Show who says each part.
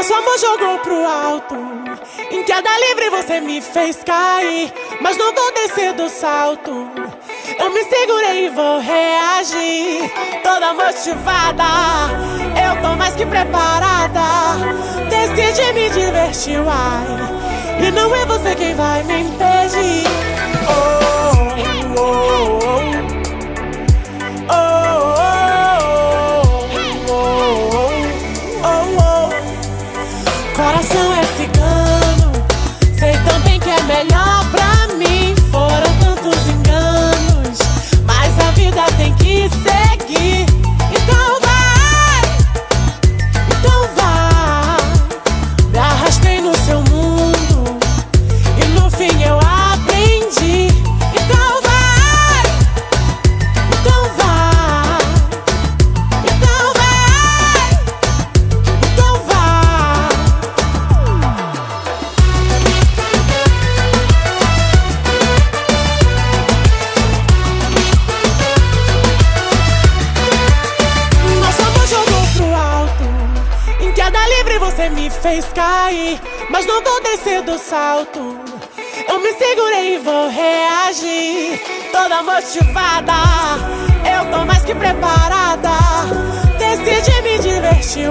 Speaker 1: Nosso amor jogou pro alto. Em queda livre você me fez cair. Mas não vou descer do salto. Eu me segurei e vou reagir. Toda motivada. Eu tô mais que preparada. Decidi me divertir, uai. E não é você quem vai me impedir. Coração é cigano, sei também que é melhor pra queda livre você me fez cair. Mas não vou descer do salto. Eu me segurei e vou reagir. Toda motivada. Eu tô mais que preparada. Decidi me divertir,